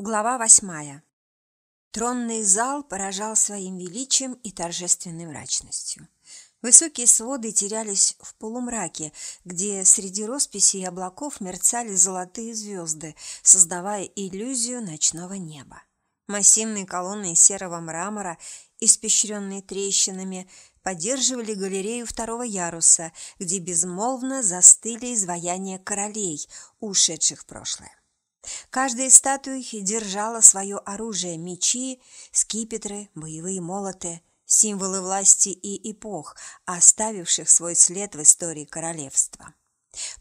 Глава восьмая. Тронный зал поражал своим величием и торжественной мрачностью. Высокие своды терялись в полумраке, где среди росписей и облаков мерцали золотые звезды, создавая иллюзию ночного неба. Массивные колонны серого мрамора, испещренные трещинами, поддерживали галерею второго яруса, где безмолвно застыли изваяния королей, ушедших в прошлое. Каждая из статуй держала свое оружие – мечи, скипетры, боевые молоты, символы власти и эпох, оставивших свой след в истории королевства.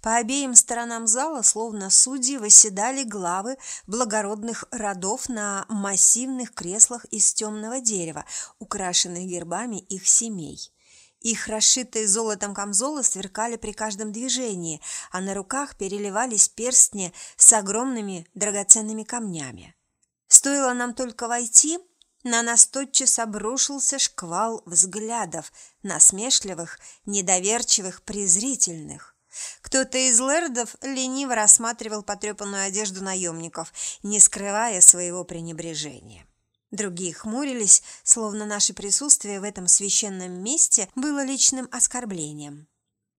По обеим сторонам зала, словно судьи, восседали главы благородных родов на массивных креслах из темного дерева, украшенных гербами их семей – их расшитые золотом камзолы сверкали при каждом движении, а на руках переливались перстни с огромными драгоценными камнями. Стоило нам только войти, на нас тотчас обрушился шквал взглядов, насмешливых, недоверчивых, презрительных. Кто-то из лэрдов лениво рассматривал потрепанную одежду наемников, не скрывая своего пренебрежения. Другие хмурились, словно наше присутствие в этом священном месте было личным оскорблением.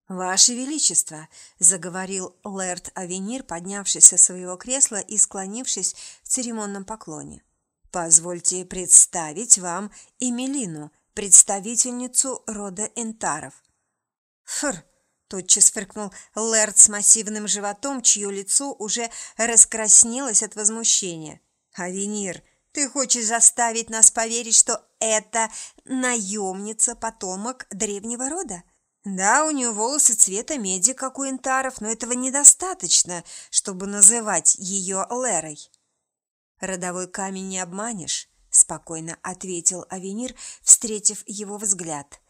«Ваше Величество!» – заговорил Лэрд Авенир, поднявшись со своего кресла и склонившись в церемонном поклоне. «Позвольте представить вам Эмилину, представительницу рода Энтаров». «Фр!» – тотчас фыркнул Лэрд с массивным животом, чье лицо уже раскраснелось от возмущения. «Авенир!» Ты хочешь заставить нас поверить, что это наемница, потомок древнего рода? Да, у нее волосы цвета меди, как у интаров, но этого недостаточно, чтобы называть ее Лерой. Родовой камень не обманешь, спокойно ответил Авенир, встретив его взгляд.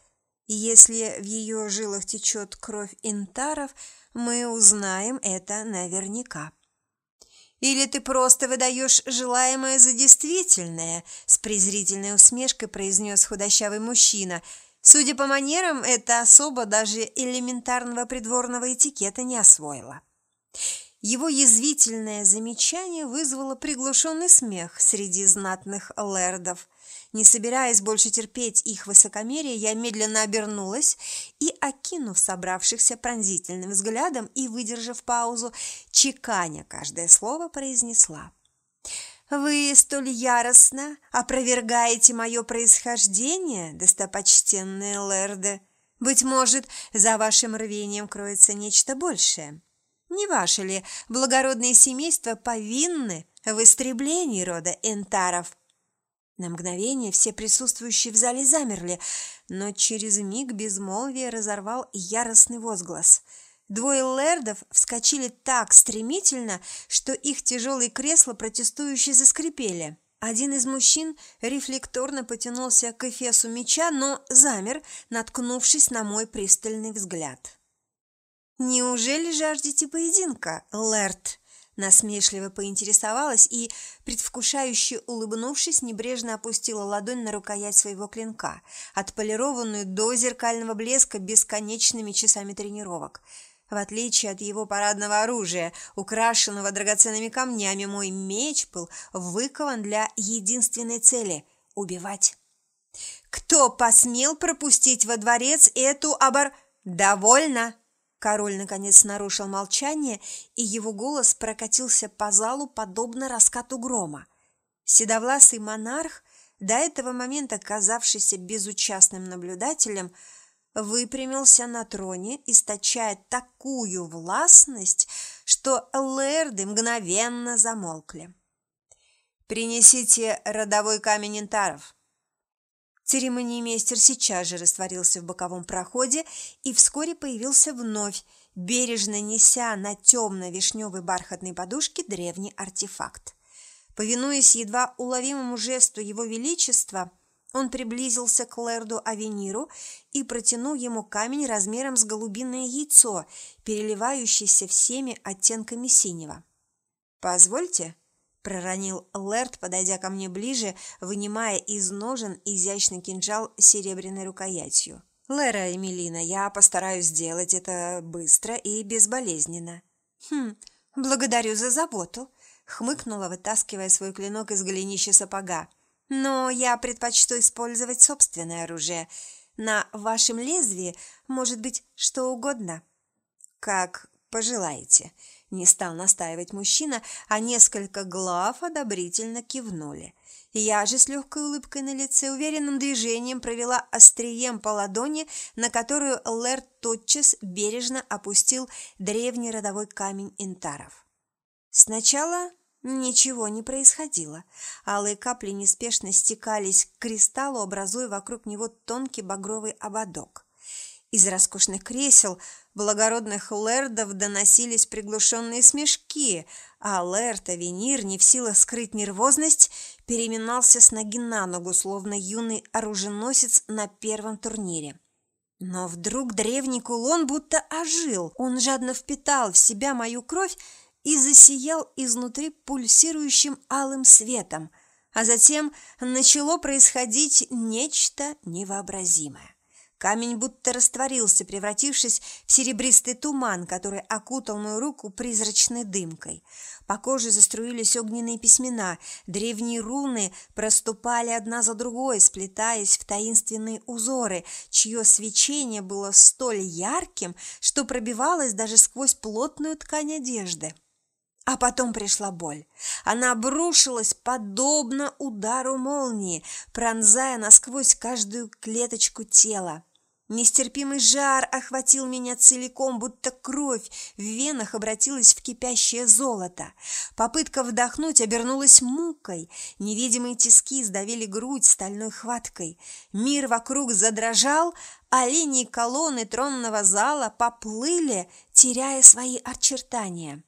Если в ее жилах течет кровь интаров, мы узнаем это наверняка. Или ты просто выдаешь желаемое за действительное?» С презрительной усмешкой произнес худощавый мужчина. Судя по манерам, эта особа даже элементарного придворного этикета не освоила. Его язвительное замечание вызвало приглушенный смех среди знатных лэрдов. Не собираясь больше терпеть их высокомерие, я медленно обернулась и, окинув собравшихся пронзительным взглядом и выдержав паузу, чеканя каждое слово, произнесла. «Вы столь яростно опровергаете мое происхождение, достопочтенные лэрды. Быть может, за вашим рвением кроется нечто большее. Не ваше ли благородное семейство повинны в истреблении рода энтаров?» На мгновение все присутствующие в зале замерли, но через миг безмолвие разорвал яростный возглас. Двое лэрдов вскочили так стремительно, что их тяжелые кресла протестующие заскрипели. Один из мужчин рефлекторно потянулся к эфесу меча, но замер, наткнувшись на мой пристальный взгляд. «Неужели жаждете поединка, Лэрд?» Насмешливо поинтересовалась и, предвкушающе улыбнувшись, небрежно опустила ладонь на рукоять своего клинка, отполированную до зеркального блеска бесконечными часами тренировок. В отличие от его парадного оружия, украшенного драгоценными камнями, мой меч был выкован для единственной цели – убивать. «Кто посмел пропустить во дворец эту обор...» «Довольно!» Король, наконец, нарушил молчание, и его голос прокатился по залу, подобно раскату грома. Седовласый монарх, до этого момента казавшийся безучастным наблюдателем, выпрямился на троне, источая такую властность, что лэрды мгновенно замолкли. «Принесите родовой камень интаров», Церемониймейстер сейчас же растворился в боковом проходе и вскоре появился вновь, бережно неся на темно-вишневой бархатной подушке древний артефакт. Повинуясь едва уловимому жесту его величества, он приблизился к Лерду Авениру и протянул ему камень размером с голубиное яйцо, переливающийся всеми оттенками синего. «Позвольте», проронил Лэрд, подойдя ко мне ближе, вынимая из ножен изящный кинжал с серебряной рукоятью. «Лэра Эмилина, я постараюсь сделать это быстро и безболезненно». «Хм, благодарю за заботу», хмыкнула, вытаскивая свой клинок из голенища сапога. «Но я предпочту использовать собственное оружие. На вашем лезвии может быть что угодно». «Как пожелаете», – не стал настаивать мужчина, а несколько глав одобрительно кивнули. Я же с легкой улыбкой на лице уверенным движением провела острием по ладони, на которую Лэр тотчас бережно опустил древний родовой камень интаров. Сначала ничего не происходило. Алые капли неспешно стекались к кристаллу, образуя вокруг него тонкий багровый ободок. Из роскошных кресел благородных лэрдов доносились приглушенные смешки, а лэрд Авенир, не в силах скрыть нервозность, переминался с ноги на ногу, словно юный оруженосец на первом турнире. Но вдруг древний кулон будто ожил. Он жадно впитал в себя мою кровь и засиял изнутри пульсирующим алым светом, а затем начало происходить нечто невообразимое. Камень будто растворился, превратившись в серебристый туман, который окутал мою руку призрачной дымкой. По коже заструились огненные письмена, древние руны проступали одна за другой, сплетаясь в таинственные узоры, чье свечение было столь ярким, что пробивалось даже сквозь плотную ткань одежды. А потом пришла боль. Она обрушилась подобно удару молнии, пронзая насквозь каждую клеточку тела. Нестерпимый жар охватил меня целиком, будто кровь в венах обратилась в кипящее золото. Попытка вдохнуть обернулась мукой. Невидимые тиски сдавили грудь стальной хваткой. Мир вокруг задрожал, а линии колонны тронного зала поплыли, теряя свои очертания.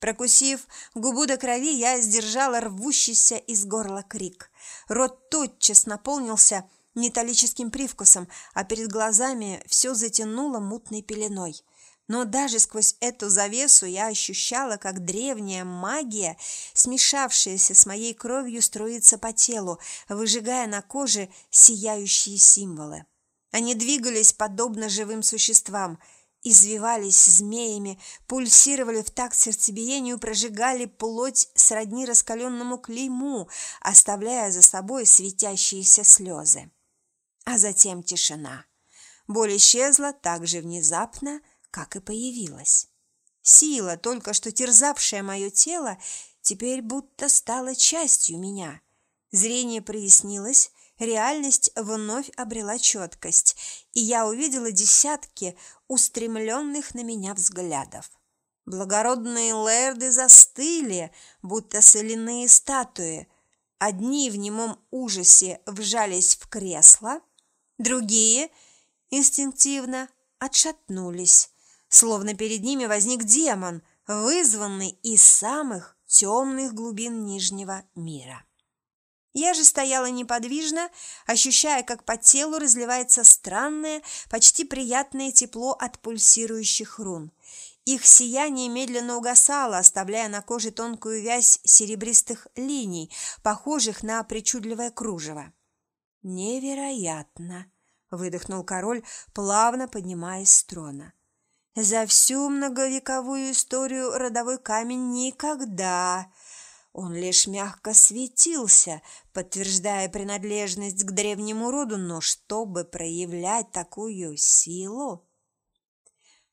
Прокусив губу до крови, я сдержала рвущийся из горла крик. Рот тотчас наполнился металлическим привкусом, а перед глазами все затянуло мутной пеленой. Но даже сквозь эту завесу я ощущала, как древняя магия, смешавшаяся с моей кровью, струится по телу, выжигая на коже сияющие символы. Они двигались подобно живым существам, извивались змеями, пульсировали в такт сердцебиению, прожигали плоть сродни раскаленному клейму, оставляя за собой светящиеся слезы. А затем тишина. Боль исчезла так же внезапно, как и появилась. Сила, только что терзавшая мое тело, теперь будто стала частью меня. Зрение прояснилось, реальность вновь обрела четкость, и я увидела десятки устремленных на меня взглядов. Благородные лэрды застыли, будто соляные статуи. Одни в немом ужасе вжались в кресло – Другие инстинктивно отшатнулись, словно перед ними возник демон, вызванный из самых темных глубин Нижнего мира. Я же стояла неподвижно, ощущая, как по телу разливается странное, почти приятное тепло от пульсирующих рун. Их сияние медленно угасало, оставляя на коже тонкую вязь серебристых линий, похожих на причудливое кружево. «Невероятно!» – выдохнул король, плавно поднимаясь с трона. «За всю многовековую историю родовой камень никогда...» Он лишь мягко светился, подтверждая принадлежность к древнему роду, но чтобы проявлять такую силу...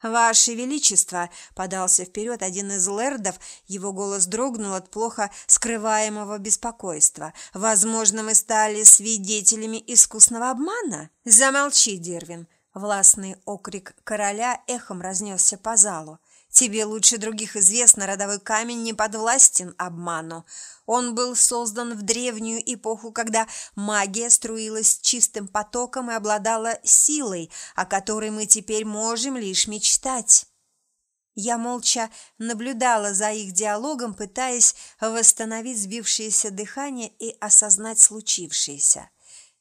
«Ваше Величество!» – подался вперед один из лэрдов, его голос дрогнул от плохо скрываемого беспокойства. «Возможно, мы стали свидетелями искусного обмана?» «Замолчи, Дервин!» – властный окрик короля эхом разнесся по залу. Тебе лучше других известно, родовой камень не подвластен обману. Он был создан в древнюю эпоху, когда магия струилась чистым потоком и обладала силой, о которой мы теперь можем лишь мечтать. Я молча наблюдала за их диалогом, пытаясь восстановить сбившееся дыхание и осознать случившееся.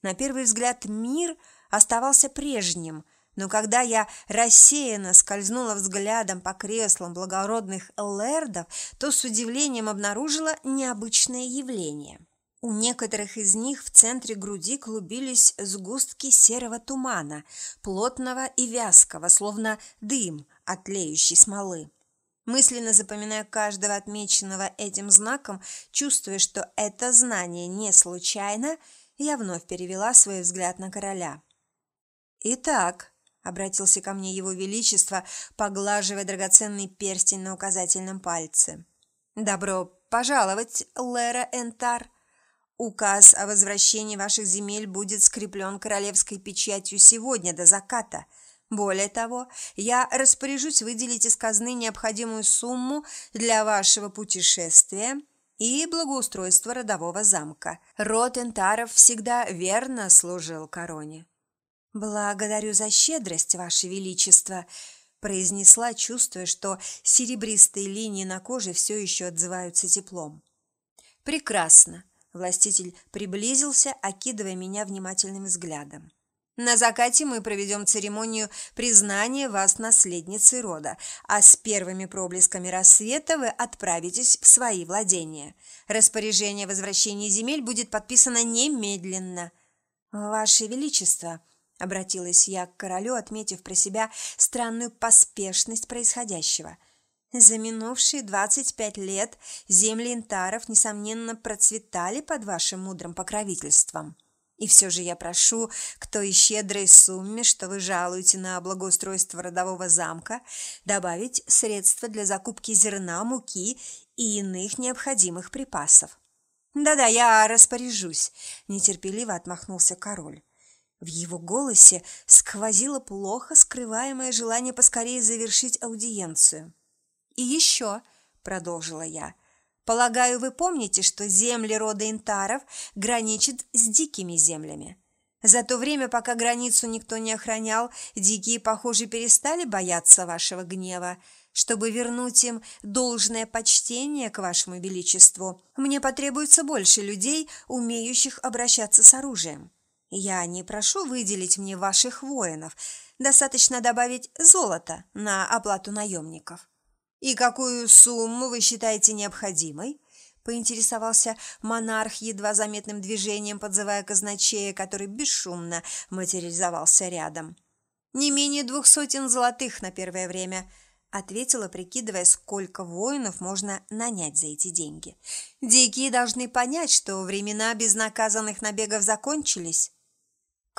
На первый взгляд мир оставался прежним – но когда я рассеянно скользнула взглядом по креслам благородных лэрдов, то с удивлением обнаружила необычное явление. У некоторых из них в центре груди клубились сгустки серого тумана, плотного и вязкого, словно дым от тлеющей смолы. Мысленно запоминая каждого отмеченного этим знаком, чувствуя, что это знание не случайно, я вновь перевела свой взгляд на короля. «Итак», — обратился ко мне его величество, поглаживая драгоценный перстень на указательном пальце. «Добро пожаловать, Лера Энтар. Указ о возвращении ваших земель будет скреплен королевской печатью сегодня до заката. Более того, я распоряжусь выделить из казны необходимую сумму для вашего путешествия» и благоустройства родового замка. Род Энтаров всегда верно служил короне. «Благодарю за щедрость, Ваше Величество», – произнесла, чувствуя, что серебристые линии на коже все еще отзываются теплом. «Прекрасно», – властитель приблизился, окидывая меня внимательным взглядом. На закате мы проведем церемонию признания вас наследницей рода, а с первыми проблесками рассвета вы отправитесь в свои владения. Распоряжение о возвращении земель будет подписано немедленно. Ваше Величество, Обратилась я к королю, отметив про себя странную поспешность происходящего. За минувшие двадцать пять лет земли интаров, несомненно, процветали под вашим мудрым покровительством. И все же я прошу к той щедрой сумме, что вы жалуете на благоустройство родового замка, добавить средства для закупки зерна, муки и иных необходимых припасов. «Да-да, я распоряжусь», – нетерпеливо отмахнулся король. В его голосе сквозило плохо скрываемое желание поскорее завершить аудиенцию. «И еще», – продолжила я, – «полагаю, вы помните, что земли рода Интаров граничат с дикими землями. За то время, пока границу никто не охранял, дикие, похоже, перестали бояться вашего гнева. Чтобы вернуть им должное почтение к вашему величеству, мне потребуется больше людей, умеющих обращаться с оружием». Я не прошу выделить мне ваших воинов, достаточно добавить золото на оплату наемников. И какую сумму вы считаете необходимой? Поинтересовался монарх едва заметным движением, подзывая казначея, который бесшумно материализовался рядом. «Не менее двух сотен золотых на первое время», — ответила, прикидывая, сколько воинов можно нанять за эти деньги. «Дикие должны понять, что времена безнаказанных набегов закончились».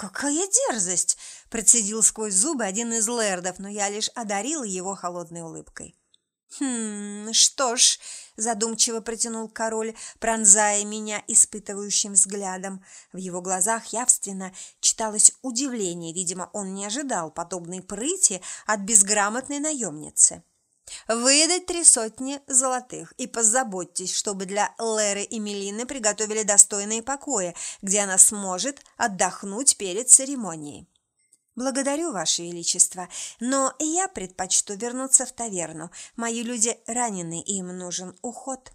«Какая дерзость!» – процедил сквозь зубы один из лэрдов, но я лишь одарила его холодной улыбкой. «Хм, что ж», – задумчиво протянул король, пронзая меня испытывающим взглядом. В его глазах явственно читалось удивление, видимо, он не ожидал подобной прыти от безграмотной наемницы. Выдать три сотни золотых и позаботьтесь, чтобы для Леры и Мелины приготовили достойные покои, где она сможет отдохнуть перед церемонией. Благодарю, Ваше Величество, но я предпочту вернуться в таверну. Мои люди ранены, и им нужен уход.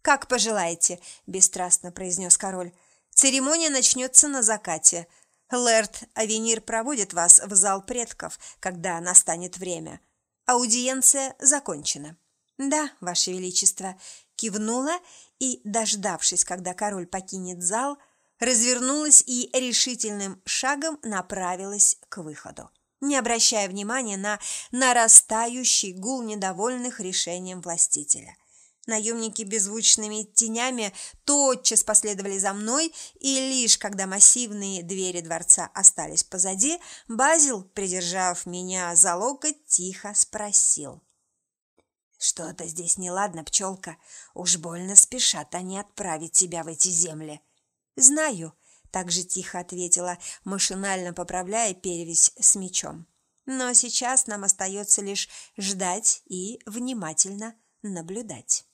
Как пожелаете, бесстрастно произнес король. Церемония начнется на закате. Лэрд Авенир проводит вас в зал предков, когда настанет время. Аудиенция закончена. Да, Ваше Величество, кивнула и, дождавшись, когда король покинет зал, развернулась и решительным шагом направилась к выходу, не обращая внимания на нарастающий гул недовольных решением властителя – Наемники беззвучными тенями тотчас последовали за мной, и лишь когда массивные двери дворца остались позади, Базил, придержав меня за локоть, тихо спросил. «Что-то здесь неладно, пчелка. Уж больно спешат они отправить тебя в эти земли». «Знаю», – так же тихо ответила, машинально поправляя перевязь с мечом. «Но сейчас нам остается лишь ждать и внимательно наблюдать».